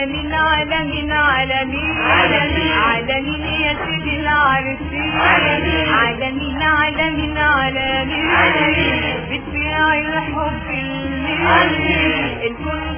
عالمين عالمين عالمين علم يا سيد العارفين عالمين عالمين عالمين بتبيع الحب اللي الكل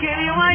carry away.